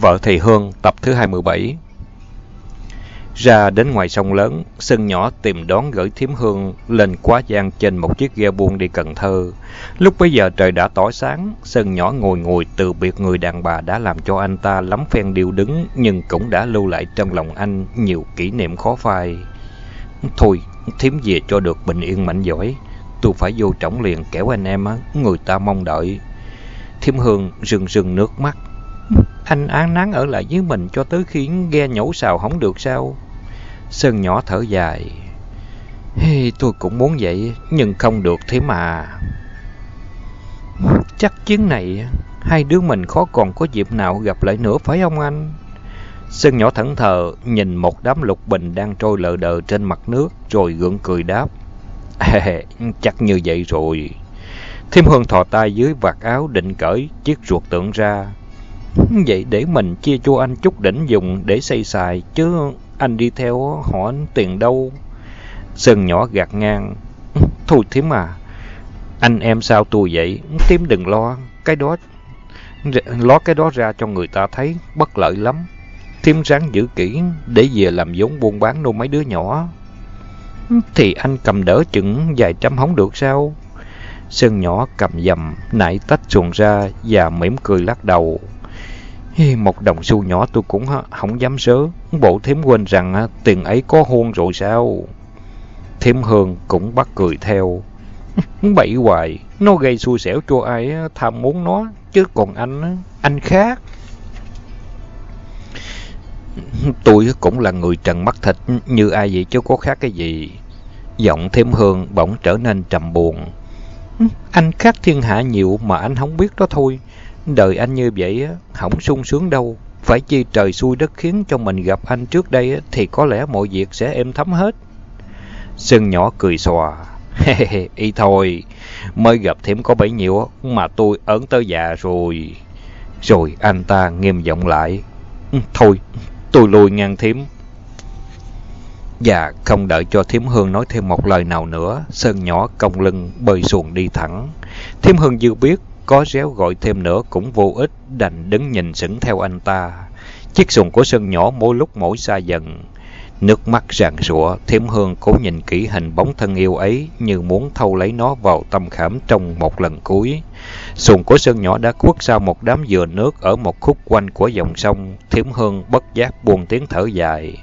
Vợ Thầy Hương tập thứ 27 Ra đến ngoài sông lớn, Sơn nhỏ tìm đón gửi thiếm hương lên quá giang trên một chiếc ghe buôn đi Cần Thơ. Lúc bấy giờ trời đã tỏ sáng, Sơn nhỏ ngồi ngồi từ biệt người đàn bà đã làm cho anh ta lắm phen điêu đứng, nhưng cũng đã lưu lại trong lòng anh nhiều kỷ niệm khó phai. Thôi, thiếm về cho được bình yên mạnh giỏi. Tôi phải vô trọng liền kẻo anh em á, người ta mong đợi. Thiếm hương rưng rưng nước mắt. Anh án nán ở lại với mình cho tới khi ghe nhổ xào không được sao? Sơn nhỏ thở dài. Hey, tôi cũng muốn vậy, nhưng không được thế mà. Chắc chuyến này, hai đứa mình khó còn có dịp nào gặp lại nữa phải không anh? Sơn nhỏ thẫn thờ, nhìn một đám lục bình đang trôi lờ đờ trên mặt nước, rồi gượng cười đáp. chắc như vậy rồi. Thiêm Hương thò tay dưới vạt áo định cởi chiếc ruột tượng ra. Vậy để mình chia cho anh chút đỉnh dùng để xây xài, chứ anh đi theo họ tiền đâu. Sơn nhỏ gạt ngang. Thôi thím à, anh em sao tôi vậy? Thím đừng lo, cái đó ló cái đó ra cho người ta thấy bất lợi lắm. Thím ráng giữ kỹ để về làm vốn buôn bán nuôi mấy đứa nhỏ. Thì anh cầm đỡ chừng vài trăm không được sao? Sơn nhỏ cầm dầm, nãy tách xuồng ra và mỉm cười lắc đầu. Một đồng xu nhỏ tôi cũng không dám sớ. Bộ thím quên rằng tiền ấy có hôn rồi sao? Thím Hương cũng bắt cười theo. Bậy hoài, nó gây xui xẻo cho ai tham muốn nó, chứ còn anh, anh khác. Tôi cũng là người trần mắt thịt như ai vậy chứ có khác cái gì. Giọng thêm hương bỗng trở nên trầm buồn. Anh khác thiên hạ nhiều mà anh không biết đó thôi. Đời anh như vậy không sung sướng đâu. Phải chi trời xui đất khiến cho mình gặp anh trước đây thì có lẽ mọi việc sẽ êm thấm hết. Sơn nhỏ cười xòa. Y thôi, mới gặp thêm có bấy nhiêu mà tôi ớn tới già rồi. Rồi anh ta nghiêm giọng lại. Ừ, thôi, tôi lùi ngang thím. Và không đợi cho Thiếm Hương nói thêm một lời nào nữa, Sơn nhỏ cong lưng bơi xuồng đi thẳng. Thiếm Hương dư biết, có réo gọi thêm nữa cũng vô ích, đành đứng nhìn sững theo anh ta. Chiếc xuồng của Sơn nhỏ mỗi lúc mỗi xa dần. Nước mắt rạng rụa, thiểm Hương cố nhìn kỹ hình bóng thân yêu ấy như muốn thâu lấy nó vào tâm khảm trong một lần cuối. Xuồng của Sơn nhỏ đã khuất sau một đám dừa nước ở một khúc quanh của dòng sông. thiểm Hương bất giác buông tiếng thở dài.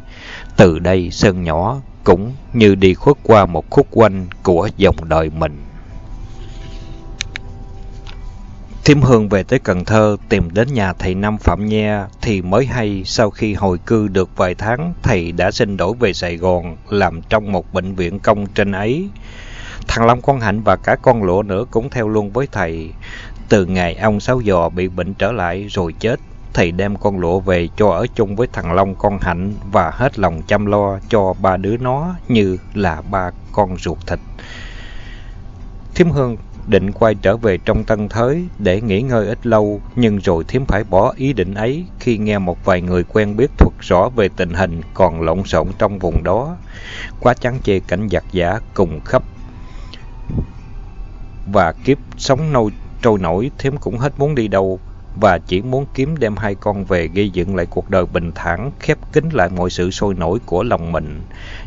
Từ đây Sơn nhỏ cũng như đi khuất qua một khúc quanh của dòng đời mình. Thiêm Hương về tới Cần Thơ tìm đến nhà thầy Năm Phạm Nhe thì mới hay sau khi hồi cư được vài tháng thầy đã xin đổi về Sài Gòn làm trong một bệnh viện công trên ấy. Thằng Long Quang Hạnh và cả con lụa nữa cũng theo luôn với thầy. Từ ngày ông Sáu Giò bị bệnh trở lại rồi chết, thầy đem con lụa về cho ở chung với thằng Long con Hạnh và hết lòng chăm lo cho ba đứa nó như là ba con ruột thịt. Thiêm Hương định quay trở về trong tân thới để nghỉ ngơi ít lâu, nhưng rồi thiếm phải bỏ ý định ấy khi nghe một vài người quen biết thuật rõ về tình hình còn lộn xộn trong vùng đó. Quá chán chê cảnh giặc giả cùng khắp và kiếp sống nâu trôi nổi, thiếm cũng hết muốn đi đâu và chỉ muốn kiếm đem hai con về gây dựng lại cuộc đời bình thản, khép kín lại mọi sự sôi nổi của lòng mình.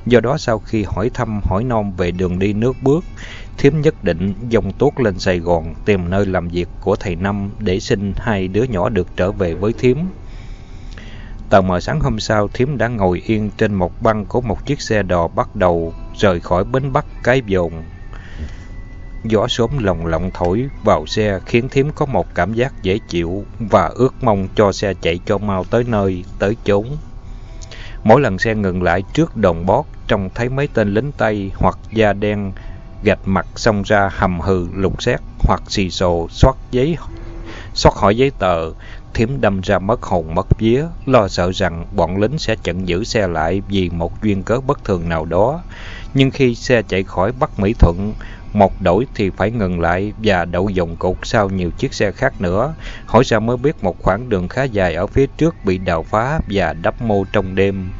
Do đó sau khi hỏi thăm hỏi non về đường đi nước bước, Thiếm nhất định dòng tốt lên Sài Gòn tìm nơi làm việc của thầy Năm để xin hai đứa nhỏ được trở về với Thiếm. Tờ mờ sáng hôm sau, Thiếm đã ngồi yên trên một băng của một chiếc xe đò bắt đầu rời khỏi bến Bắc Cái Dồn. Gió sớm lồng lộng thổi vào xe khiến Thiếm có một cảm giác dễ chịu và ước mong cho xe chạy cho mau tới nơi, tới chốn. Mỗi lần xe ngừng lại trước đồng bót, trông thấy mấy tên lính Tây hoặc da đen gạch mặt xông ra hầm hừ lục xét hoặc xì xồ xoát giấy, xoát hỏi giấy tờ thiếm đâm ra mất hồn, mất vía, lo sợ rằng bọn lính sẽ chặn giữ xe lại vì một duyên cớ bất thường nào đó. Nhưng khi xe chạy khỏi bắc mỹ thuận, một đổi thì phải ngừng lại và đậu dòng cột sau nhiều chiếc xe khác nữa. Hỏi ra mới biết một khoảng đường khá dài ở phía trước bị đào phá và đắp mô trong đêm.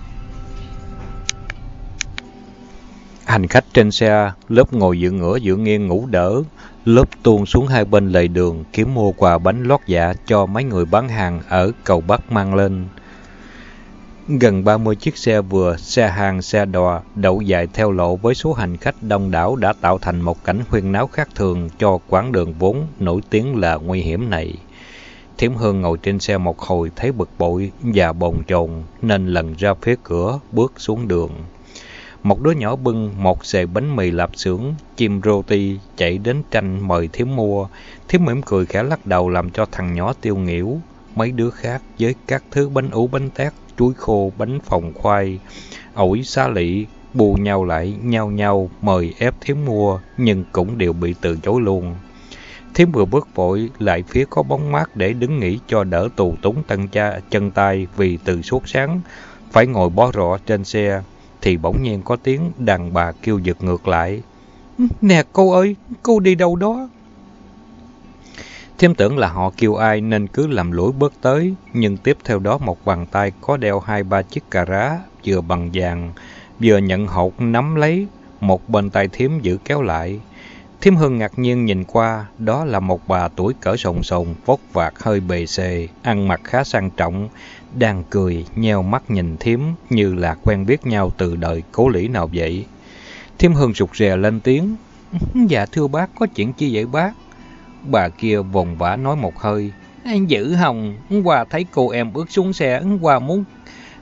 Hành khách trên xe, lớp ngồi dựa ngửa dựa nghiêng ngủ đỡ, lớp tuôn xuống hai bên lề đường kiếm mua quà bánh lót dạ cho mấy người bán hàng ở cầu Bắc mang lên. Gần 30 chiếc xe vừa, xe hàng, xe đò đậu dài theo lộ với số hành khách đông đảo đã tạo thành một cảnh huyên náo khác thường cho quãng đường vốn nổi tiếng là nguy hiểm này. Thiểm Hương ngồi trên xe một hồi thấy bực bội và bồn chồn nên lần ra phía cửa bước xuống đường. Một đứa nhỏ bưng một xề bánh mì lạp xưởng, chim roti chạy đến tranh mời thiếu mua. thiếu mỉm cười khẽ lắc đầu làm cho thằng nhỏ tiêu nghỉu. Mấy đứa khác với các thứ bánh ú bánh tét, chuối khô, bánh phồng khoai, ổi xá lị, bù nhau lại, nhau nhau mời ép thiếu mua, nhưng cũng đều bị từ chối luôn. thiếu vừa bước vội lại phía có bóng mát để đứng nghỉ cho đỡ tù túng tân cha chân tay vì từ suốt sáng phải ngồi bó rọ trên xe thì bỗng nhiên có tiếng đàn bà kêu giật ngược lại. Nè cô ơi, cô đi đâu đó? Thiếm tưởng là họ kêu ai nên cứ làm lũi bước tới, nhưng tiếp theo đó một bàn tay có đeo hai ba chiếc cà rá, vừa bằng vàng, vừa nhận hột nắm lấy, một bên tay thiếm giữ kéo lại. Thiêm Hương ngạc nhiên nhìn qua, đó là một bà tuổi cỡ sồn sồn, vóc vạt hơi bề xề, ăn mặc khá sang trọng, đang cười, nheo mắt nhìn Thiếm như là quen biết nhau từ đời cố lý nào vậy. Thiếm Hương rụt rè lên tiếng, Dạ thưa bác, có chuyện chi vậy bác? Bà kia vòng vã nói một hơi, Anh giữ hồng, qua thấy cô em bước xuống xe, qua muốn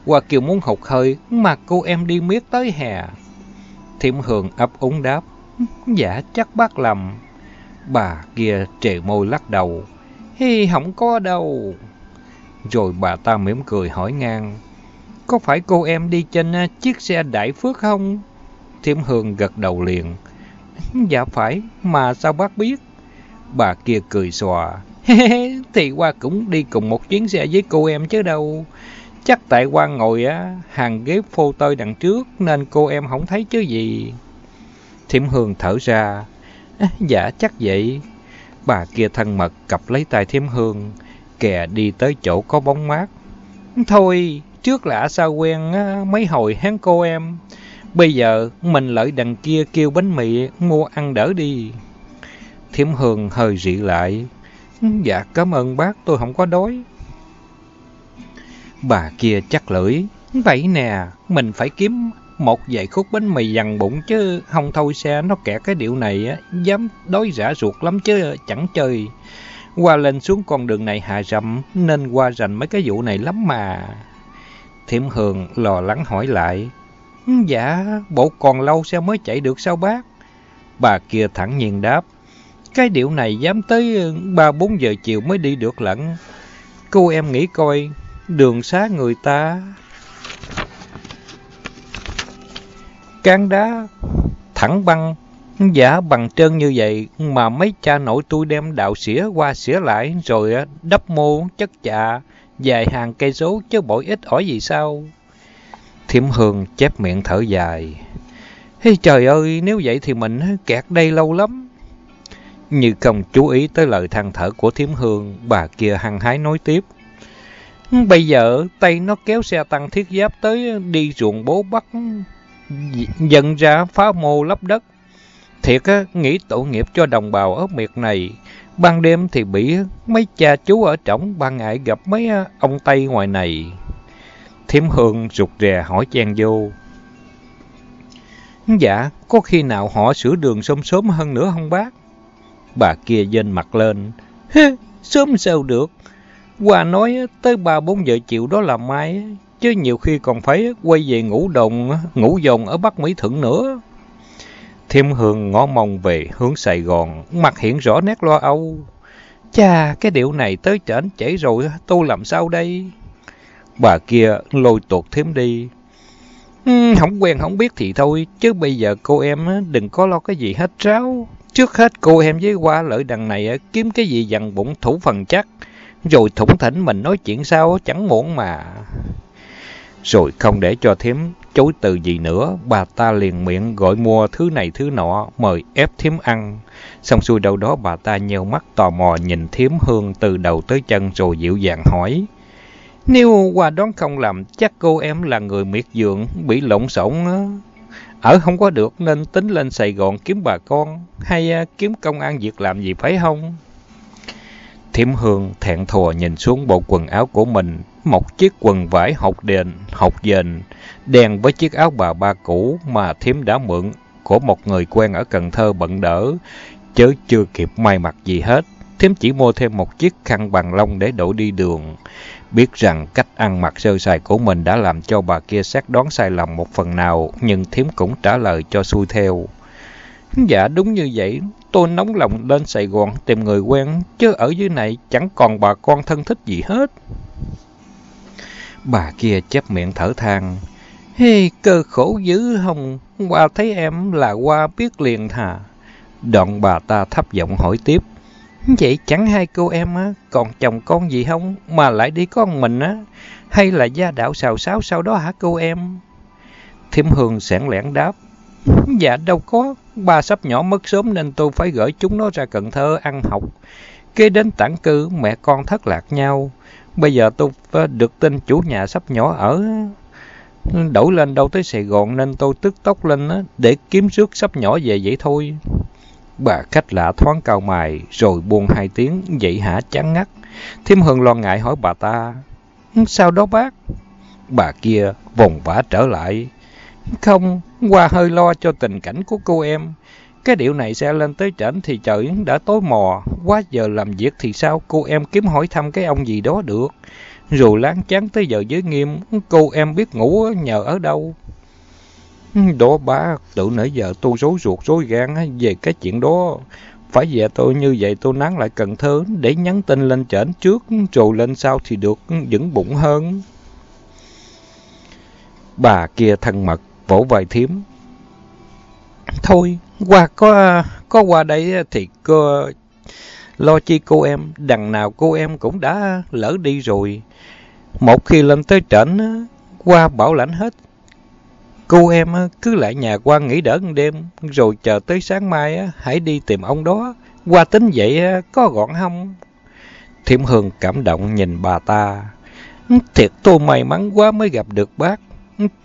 qua kiều muốn hụt hơi, mà cô em đi miết tới hè. Thiểm Hương ấp úng đáp, Dạ chắc bác lầm. Bà kia trề môi lắc đầu. Hi, không có đâu. Rồi bà ta mỉm cười hỏi ngang. Có phải cô em đi trên à, chiếc xe đại phước không? Thiểm Hương gật đầu liền. Ừ, dạ phải, mà sao bác biết? Bà kia cười xòa. Thì qua cũng đi cùng một chuyến xe với cô em chứ đâu. Chắc tại qua ngồi á hàng ghế phô tơi đằng trước nên cô em không thấy chứ gì. Thiểm Hương thở ra. Dạ chắc vậy. Bà kia thân mật cặp lấy tay Thiểm Hương, kè đi tới chỗ có bóng mát. Thôi, trước lạ sao quen mấy hồi hắn cô em. Bây giờ mình lợi đằng kia kêu bánh mì mua ăn đỡ đi. Thiểm Hương hơi dị lại. Dạ cảm ơn bác tôi không có đói. Bà kia chắc lưỡi. Vậy nè, mình phải kiếm một vài khúc bánh mì dằn bụng chứ không thôi xe nó kẹt cái điệu này á, dám đói rã ruột lắm chứ chẳng chơi. Qua lên xuống con đường này hạ rậm nên qua rành mấy cái vụ này lắm mà. Thiểm Hường lò lắng hỏi lại. Dạ, bộ còn lâu xe mới chạy được sao bác? Bà kia thẳng nhiên đáp. Cái điệu này dám tới ờ, ba bốn giờ chiều mới đi được lận. Cô em nghĩ coi, đường xá người ta Cán đá thẳng băng, giả bằng trơn như vậy mà mấy cha nội tôi đem đạo xỉa qua xỉa lại rồi đắp mô chất chạ dài hàng cây số chứ bội ít ỏi gì sao. Thiểm Hương chép miệng thở dài. Hey, trời ơi, nếu vậy thì mình kẹt đây lâu lắm. Như không chú ý tới lời than thở của Thiểm Hương, bà kia hăng hái nói tiếp. Bây giờ, tay nó kéo xe tăng thiết giáp tới đi ruộng bố bắt dẫn ra phá mô lấp đất. Thiệt á, nghĩ tội nghiệp cho đồng bào ở miệt này. Ban đêm thì bị mấy cha chú ở trỏng, ban ngại gặp mấy à, ông Tây ngoài này. Thiếm Hương rụt rè hỏi chen vô. Dạ, có khi nào họ sửa đường sớm sớm hơn nữa không bác? Bà kia dên mặt lên. Sớm sao được? Qua nói tới ba bốn giờ chiều đó là mai, chứ nhiều khi còn phải quay về ngủ đồng, ngủ dồn ở Bắc Mỹ Thuận nữa. Thiêm Hương ngó mông về hướng Sài Gòn, mặt hiện rõ nét lo âu. Chà, cái điệu này tới trển chảy rồi, tôi làm sao đây? Bà kia lôi tuột Thiêm đi. Ừ, không quen không biết thì thôi, chứ bây giờ cô em đừng có lo cái gì hết ráo. Trước hết cô em với qua lợi đằng này kiếm cái gì dằn bụng thủ phần chắc, rồi thủng thỉnh mình nói chuyện sao chẳng muộn mà. Rồi không để cho thím chối từ gì nữa, bà ta liền miệng gọi mua thứ này thứ nọ, mời ép thím ăn. Xong xuôi đâu đó bà ta nheo mắt tò mò nhìn thím hương từ đầu tới chân rồi dịu dàng hỏi. Nếu qua đón không làm, chắc cô em là người miệt dượng, bị lộn xộn ở không có được nên tính lên Sài Gòn kiếm bà con, hay à, kiếm công ăn việc làm gì phải không? Thiểm Hương thẹn thùa nhìn xuống bộ quần áo của mình, một chiếc quần vải học đền, học dền, đen với chiếc áo bà ba cũ mà Thím đã mượn của một người quen ở Cần Thơ bận đỡ, chớ chưa kịp may mặc gì hết. Thím chỉ mua thêm một chiếc khăn bằng lông để đổ đi đường. Biết rằng cách ăn mặc sơ sài của mình đã làm cho bà kia xét đoán sai lầm một phần nào, nhưng Thím cũng trả lời cho xuôi theo. Dạ đúng như vậy, tôi nóng lòng lên Sài Gòn tìm người quen, chứ ở dưới này chẳng còn bà con thân thích gì hết. Bà kia chép miệng thở than. Hê, cơ khổ dữ không? Qua thấy em là qua biết liền thà. Đoạn bà ta thấp giọng hỏi tiếp. Vậy chẳng hai cô em á, còn chồng con gì không? Mà lại đi con mình á? Hay là gia đạo xào xáo sau đó hả cô em? Thiểm Hương sẻn lẻn đáp. Dạ đâu có, ba sắp nhỏ mất sớm nên tôi phải gửi chúng nó ra Cần Thơ ăn học. Kế đến tản cư, mẹ con thất lạc nhau. Bây giờ tôi được tin chủ nhà sắp nhỏ ở đổi lên đâu tới Sài Gòn nên tôi tức tốc lên để kiếm rước sắp nhỏ về vậy thôi. Bà khách lạ thoáng cao mày rồi buông hai tiếng vậy hả chán ngắt. Thiêm Hương lo ngại hỏi bà ta. Sao đó bác? Bà kia vòng vã trở lại. Không, qua hơi lo cho tình cảnh của cô em. Cái điệu này xe lên tới trển thì trời đã tối mò, quá giờ làm việc thì sao cô em kiếm hỏi thăm cái ông gì đó được. Dù láng chán tới giờ dưới nghiêm, cô em biết ngủ nhờ ở đâu. Đó ba, tự nãy giờ tôi rối ruột rối gan về cái chuyện đó. Phải về tôi như vậy tôi nán lại Cần Thơ để nhắn tin lên trển trước, rồi lên sau thì được vững bụng hơn. Bà kia thân mật, vỗ vai thiếm. Thôi, qua có có qua đây thì cô lo chi cô em, đằng nào cô em cũng đã lỡ đi rồi. Một khi lên tới trển, qua bảo lãnh hết. Cô em cứ lại nhà qua nghỉ đỡ một đêm, rồi chờ tới sáng mai hãy đi tìm ông đó. Qua tính vậy có gọn không? Thiểm Hương cảm động nhìn bà ta. Thiệt tôi may mắn quá mới gặp được bác.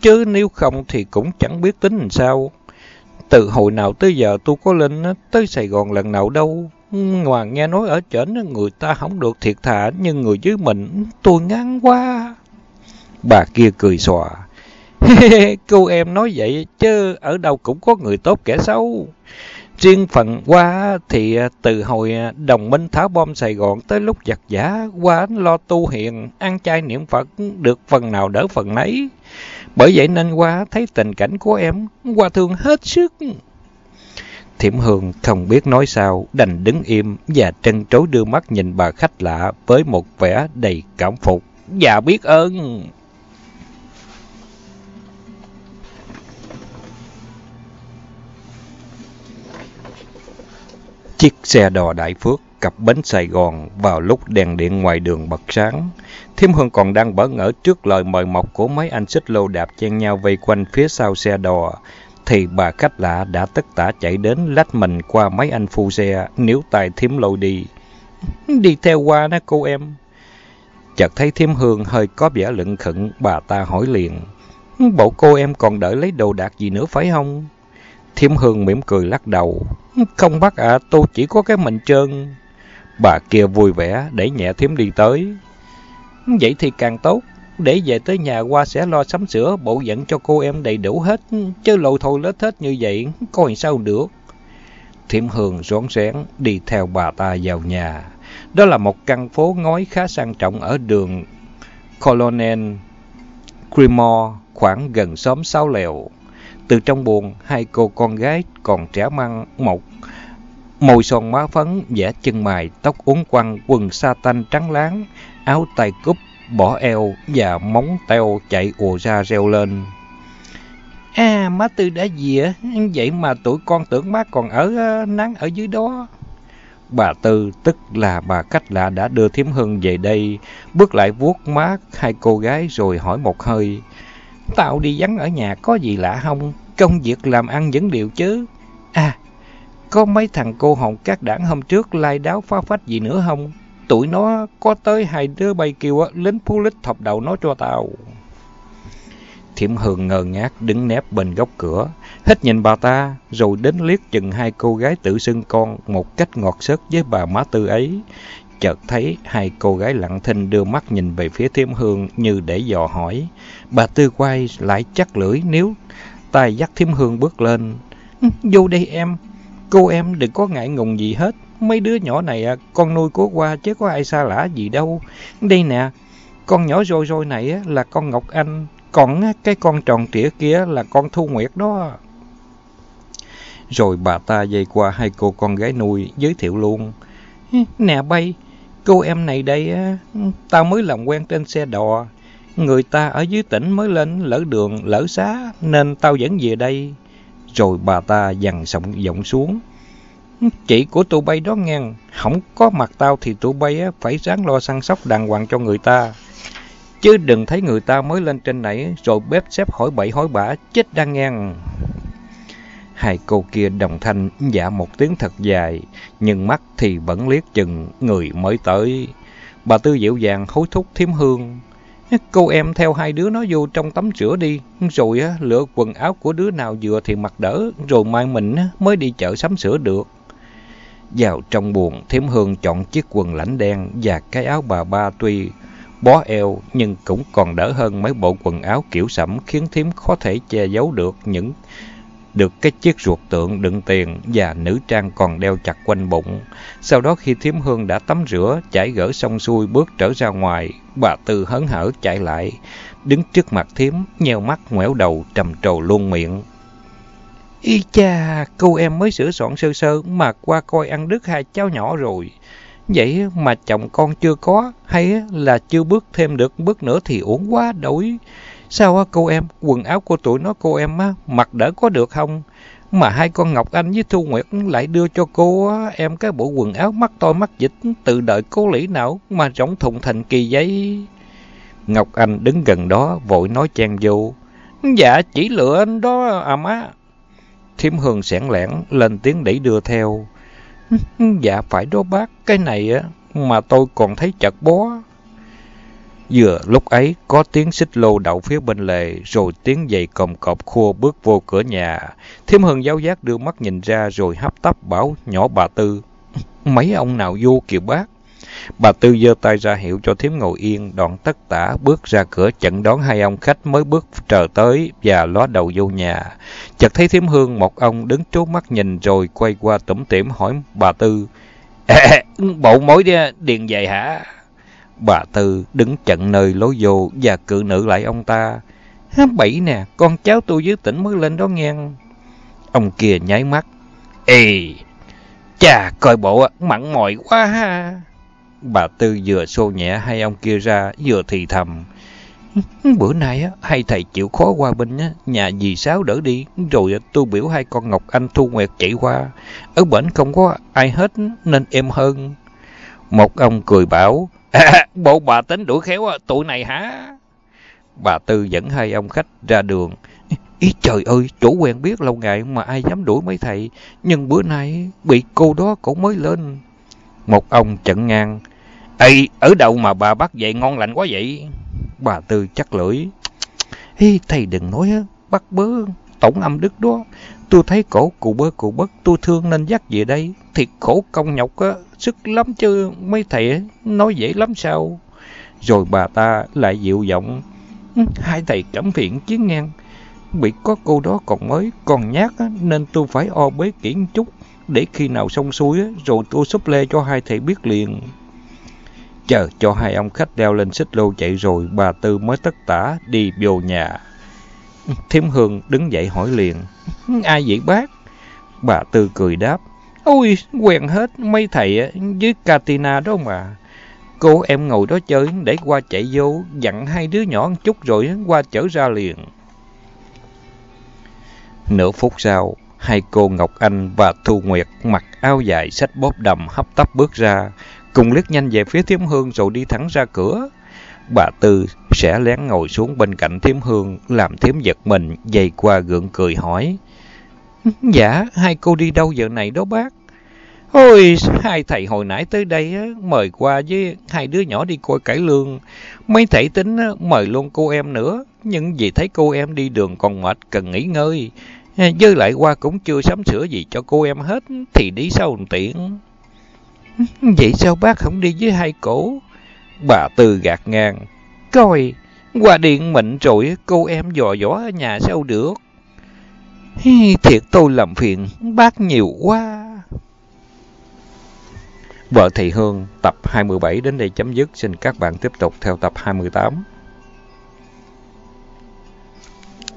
Chứ nếu không thì cũng chẳng biết tính làm sao. Từ hồi nào tới giờ tôi có lên tới Sài Gòn lần nào đâu. Ngoài nghe nói ở trển người ta không được thiệt thà, nhưng người dưới mình tôi ngán quá. Bà kia cười xòa. Cô em nói vậy chứ ở đâu cũng có người tốt kẻ xấu. Riêng phần qua thì à, từ hồi à, đồng minh tháo bom Sài Gòn tới lúc giặc giả, qua lo tu hiền, ăn chay niệm Phật, được phần nào đỡ phần nấy. Bởi vậy nên qua thấy tình cảnh của em, qua thương hết sức. Thiểm Hương không biết nói sao, đành đứng im và trân trối đưa mắt nhìn bà khách lạ với một vẻ đầy cảm phục. Dạ biết ơn. Chiếc xe đò Đại Phước cặp bến Sài Gòn vào lúc đèn điện ngoài đường bật sáng. Thiêm Hương còn đang bỡ ngỡ trước lời mời mọc của mấy anh xích lô đạp chen nhau vây quanh phía sau xe đò, thì bà khách lạ đã tất tả chạy đến lách mình qua mấy anh phu xe, níu tay Thiêm lôi đi. Đi theo qua đó cô em. Chợt thấy Thiêm Hương hơi có vẻ lựng khẩn, bà ta hỏi liền. Bộ cô em còn đợi lấy đồ đạc gì nữa phải không? Thiêm Hương mỉm cười lắc đầu. Không bác ạ, à, tôi chỉ có cái mình trơn. Bà kia vui vẻ, đẩy nhẹ Thiêm đi tới. Vậy thì càng tốt. Để về tới nhà qua sẽ lo sắm sửa, bộ dẫn cho cô em đầy đủ hết. Chứ lộ thôi lết hết như vậy, coi sao được. Thiểm hường rón rén đi theo bà ta vào nhà. Đó là một căn phố ngói khá sang trọng ở đường Colonel Grimore, khoảng gần xóm Sáu Lèo. Từ trong buồng, hai cô con gái còn trẻ măng một môi son má phấn, vẽ chân mày, tóc uốn quăng, quần sa tanh trắng láng, áo tay cúp, bỏ eo và móng teo chạy ùa ra reo lên. À, má Tư đã về, vậy mà tụi con tưởng má còn ở nắng ở dưới đó. Bà Tư, tức là bà cách lạ đã đưa Thiếm Hưng về đây, bước lại vuốt má hai cô gái rồi hỏi một hơi. Tao đi vắng ở nhà có gì lạ không? Công việc làm ăn vẫn đều chứ. À, có mấy thằng cô hồn các đảng hôm trước lai đáo phá phách gì nữa không? Tụi nó có tới hai đứa bay kêu lính phú lích thọc đầu nó cho tao. Thiểm Hường ngờ ngác đứng nép bên góc cửa, hết nhìn bà ta, rồi đến liếc chừng hai cô gái tự xưng con một cách ngọt sớt với bà má tư ấy. Chợt thấy hai cô gái lặng thinh đưa mắt nhìn về phía Thiểm Hương như để dò hỏi. Bà Tư quay lại chắc lưỡi nếu tay dắt Thiểm Hương bước lên. Ừ, vô đây em, cô em đừng có ngại ngùng gì hết. Mấy đứa nhỏ này à, con nuôi của qua chứ có ai xa lạ gì đâu. Đây nè, con nhỏ rôi rôi này là con Ngọc Anh, còn cái con tròn trĩa kia là con Thu Nguyệt đó. Rồi bà ta dây qua hai cô con gái nuôi, giới thiệu luôn. Nè bay, cô em này đây, tao mới làm quen trên xe đò. Người ta ở dưới tỉnh mới lên lỡ đường, lỡ xá, nên tao vẫn về đây. Rồi bà ta dằn giọng giọng xuống. Chị của tụi bay đó nghe, không có mặt tao thì tụi bay phải ráng lo săn sóc đàng hoàng cho người ta. Chứ đừng thấy người ta mới lên trên nãy rồi bếp xếp hỏi bậy hỏi bả, chết đang nghe. Hai cô kia đồng thanh dạ một tiếng thật dài, nhưng mắt thì vẫn liếc chừng người mới tới. Bà Tư dịu dàng hối thúc thiếm hương. Cô em theo hai đứa nó vô trong tắm rửa đi, rồi lựa quần áo của đứa nào vừa thì mặc đỡ, rồi mai mình mới đi chợ sắm sửa được. Vào trong buồng, thiếm hương chọn chiếc quần lãnh đen và cái áo bà ba tuy bó eo nhưng cũng còn đỡ hơn mấy bộ quần áo kiểu sẫm khiến thím khó thể che giấu được những được cái chiếc ruột tượng đựng tiền và nữ trang còn đeo chặt quanh bụng. Sau đó khi Thiếm hương đã tắm rửa, chải gỡ xong xuôi bước trở ra ngoài, bà Tư hớn hở chạy lại, đứng trước mặt Thiếm, nheo mắt ngoẻo đầu trầm trồ luôn miệng. Y cha, cô em mới sửa soạn sơ sơ mà qua coi ăn đứt hai cháu nhỏ rồi. Vậy mà chồng con chưa có, hay là chưa bước thêm được bước nữa thì uổng quá đổi. Sao á cô em, quần áo của tụi nó cô em á, mặc đỡ có được không? Mà hai con Ngọc Anh với Thu Nguyệt lại đưa cho cô á, em cái bộ quần áo mắt to mắt dịch tự đợi cố lý nào mà rỗng thùng thành kỳ giấy. Ngọc Anh đứng gần đó vội nói chen vô. Dạ chỉ lựa anh đó à má. Thiêm Hương sẻn lẻn lên tiếng đẩy đưa theo. Dạ phải đó bác, cái này á mà tôi còn thấy chật bó. Vừa lúc ấy có tiếng xích lô đậu phía bên lề, rồi tiếng giày còm cọp khua bước vô cửa nhà. Thiếm Hưng giáo giác đưa mắt nhìn ra rồi hấp tấp bảo nhỏ bà Tư. Mấy ông nào vô kìa bác? Bà Tư giơ tay ra hiệu cho Thiếm ngồi yên, đoạn tất tả bước ra cửa chặn đón hai ông khách mới bước trở tới và ló đầu vô nhà. Chợt thấy Thiếm Hương một ông đứng trố mắt nhìn rồi quay qua tủm tỉm hỏi bà Tư. Bộ mối điền về hả? Bà Tư đứng chặn nơi lối vô và cự nữ lại ông ta. Bảy nè, con cháu tôi dưới tỉnh mới lên đó nghe. Ông kia nháy mắt. Ê, chà, coi bộ mặn mòi quá ha. Bà Tư vừa xô nhẹ hai ông kia ra, vừa thì thầm. Bữa nay á, hai thầy chịu khó qua bên nhà dì Sáu đỡ đi, rồi tôi biểu hai con Ngọc Anh Thu Nguyệt chạy qua. Ở bển không có ai hết nên êm hơn. Một ông cười bảo, À, bộ bà tính đuổi khéo tụi này hả? Bà Tư dẫn hai ông khách ra đường. Ý trời ơi, chủ quen biết lâu ngày mà ai dám đuổi mấy thầy. Nhưng bữa nay bị cô đó cũng mới lên. Một ông chận ngang. Ê, ở đâu mà bà bắt vậy ngon lành quá vậy? Bà Tư chắc lưỡi. Ê, thầy đừng nói bắt bớ tổng âm đức đó. Tôi thấy cổ cụ bơ cụ bất, tôi thương nên dắt về đây. Thiệt khổ công nhọc á, sức lắm chứ, mấy thầy nói dễ lắm sao. Rồi bà ta lại dịu giọng. Ừ, hai thầy cảm phiền chứ ngang. Bị có cô đó còn mới, còn nhát á, nên tôi phải o bế kỹ chút. Để khi nào xong xuôi á, rồi tôi súp lê cho hai thầy biết liền. Chờ cho hai ông khách đeo lên xích lô chạy rồi, bà Tư mới tất tả đi vô nhà. Thiếm Hương đứng dậy hỏi liền. Ai vậy bác? Bà Tư cười đáp. Ôi, quen hết mấy thầy với Katina đó mà. Cô em ngồi đó chơi để qua chạy vô, dặn hai đứa nhỏ một chút rồi qua chở ra liền. Nửa phút sau, hai cô Ngọc Anh và Thu Nguyệt mặc áo dài sách bóp đầm hấp tấp bước ra, cùng liếc nhanh về phía Thiếm Hương rồi đi thẳng ra cửa. Bà Tư sẽ lén ngồi xuống bên cạnh Thiếm Hương, làm Thiếm giật mình, dây qua gượng cười hỏi. Dạ, hai cô đi đâu giờ này đó bác? Ôi, hai thầy hồi nãy tới đây á, mời qua với hai đứa nhỏ đi coi cải lương. Mấy thầy tính á, mời luôn cô em nữa. nhưng vì thấy cô em đi đường còn mệt cần nghỉ ngơi. Với lại qua cũng chưa sắm sửa gì cho cô em hết, thì đi sau tiện. Vậy sao bác không đi với hai cổ? Bà Tư gạt ngang. Coi, qua điện mệnh rồi cô em dò dỏ ở nhà sao được? Thiệt tôi làm phiền bác nhiều quá. Vợ Thị Hương tập 27 đến đây chấm dứt. Xin các bạn tiếp tục theo tập 28.